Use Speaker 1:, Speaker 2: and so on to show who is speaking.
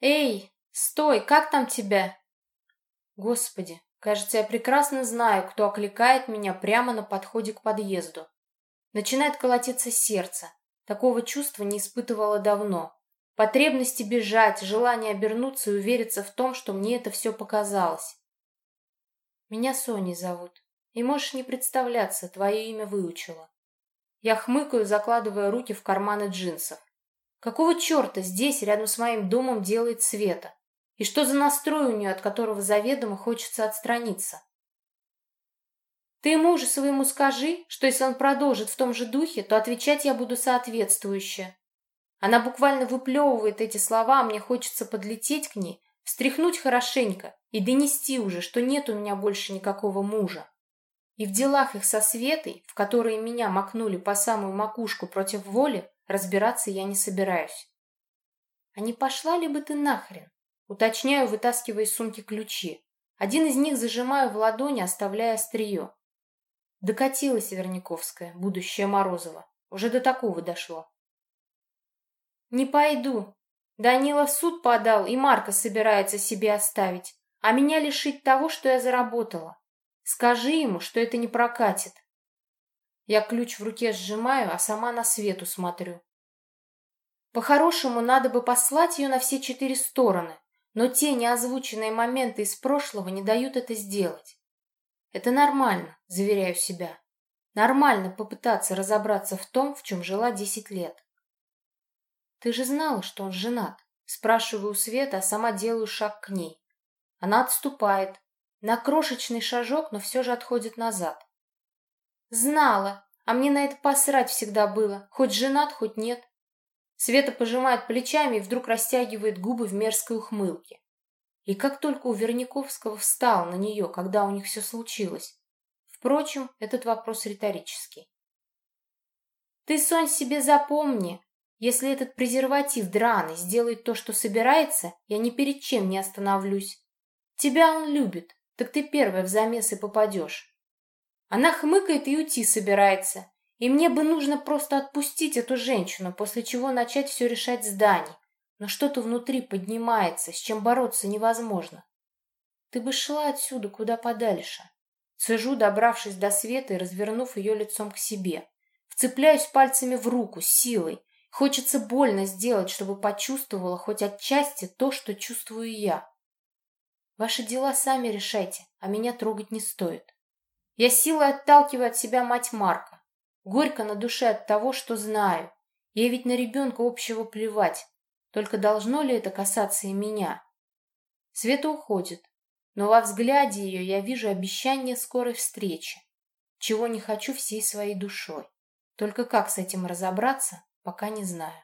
Speaker 1: Эй, стой, как там тебя? Господи, кажется, я прекрасно знаю, кто окликает меня прямо на подходе к подъезду. Начинает колотиться сердце. Такого чувства не испытывала давно. Потребности бежать, желание обернуться и увериться в том, что мне это все показалось. Меня Соней зовут. И можешь не представляться, твое имя выучила. Я хмыкаю, закладывая руки в карманы джинсов. Какого черта здесь, рядом с моим домом, делает Света? И что за настрой у нее, от которого заведомо хочется отстраниться? Ты мужу своему скажи, что если он продолжит в том же духе, то отвечать я буду соответствующе. Она буквально выплевывает эти слова, а мне хочется подлететь к ней, встряхнуть хорошенько и донести уже, что нет у меня больше никакого мужа. И в делах их со Светой, в которые меня макнули по самую макушку против воли, разбираться я не собираюсь. А не пошла ли бы ты нахрен? Уточняю, вытаскивая из сумки ключи. Один из них зажимаю в ладони, оставляя острие. Докатилась Верняковская, будущая Морозова. Уже до такого дошло. Не пойду. Данила в суд подал, и Марка собирается себе оставить, а меня лишить того, что я заработала. Скажи ему, что это не прокатит. Я ключ в руке сжимаю, а сама на свету смотрю. По-хорошему, надо бы послать ее на все четыре стороны, но те неозвученные моменты из прошлого не дают это сделать. Это нормально, заверяю себя. Нормально попытаться разобраться в том, в чем жила десять лет. Ты же знала, что он женат? Спрашиваю Света, а сама делаю шаг к ней. Она отступает, на крошечный шажок, но все же отходит назад. Знала, а мне на это посрать всегда было, хоть женат, хоть нет. Света пожимает плечами и вдруг растягивает губы в мерзкой ухмылке. И как только у Верняковского встал на нее, когда у них все случилось. Впрочем, этот вопрос риторический. Ты, Сонь, себе запомни, если этот презерватив драный сделает то, что собирается, я ни перед чем не остановлюсь. Тебя он любит, так ты первая в замес и попадешь. Она хмыкает и уйти собирается. И мне бы нужно просто отпустить эту женщину, после чего начать все решать с Дани. Но что-то внутри поднимается, с чем бороться невозможно. Ты бы шла отсюда куда подальше. Сижу, добравшись до света и развернув ее лицом к себе. Вцепляюсь пальцами в руку, силой. Хочется больно сделать, чтобы почувствовала хоть отчасти то, что чувствую я. Ваши дела сами решайте, а меня трогать не стоит. Я силой отталкиваю от себя мать Марка. Горько на душе от того, что знаю. Ей ведь на ребенка общего плевать. Только должно ли это касаться и меня? Света уходит, но во взгляде ее я вижу обещание скорой встречи, чего не хочу всей своей душой. Только как с этим разобраться, пока не знаю.